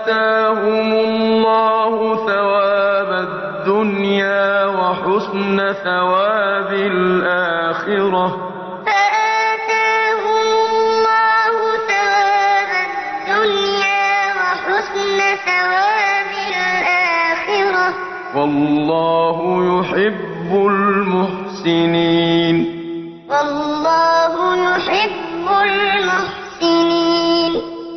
آتاهم الله ثواب الدنيا وحسن ثواب الآخرة ۚ. فآتاهم الله ثواب الدنيا وحسن ثواب الآخرة ۚ. وَاللَّهُ يُحِبُّ الْمُحْسِنِينَ. وَاللَّهُ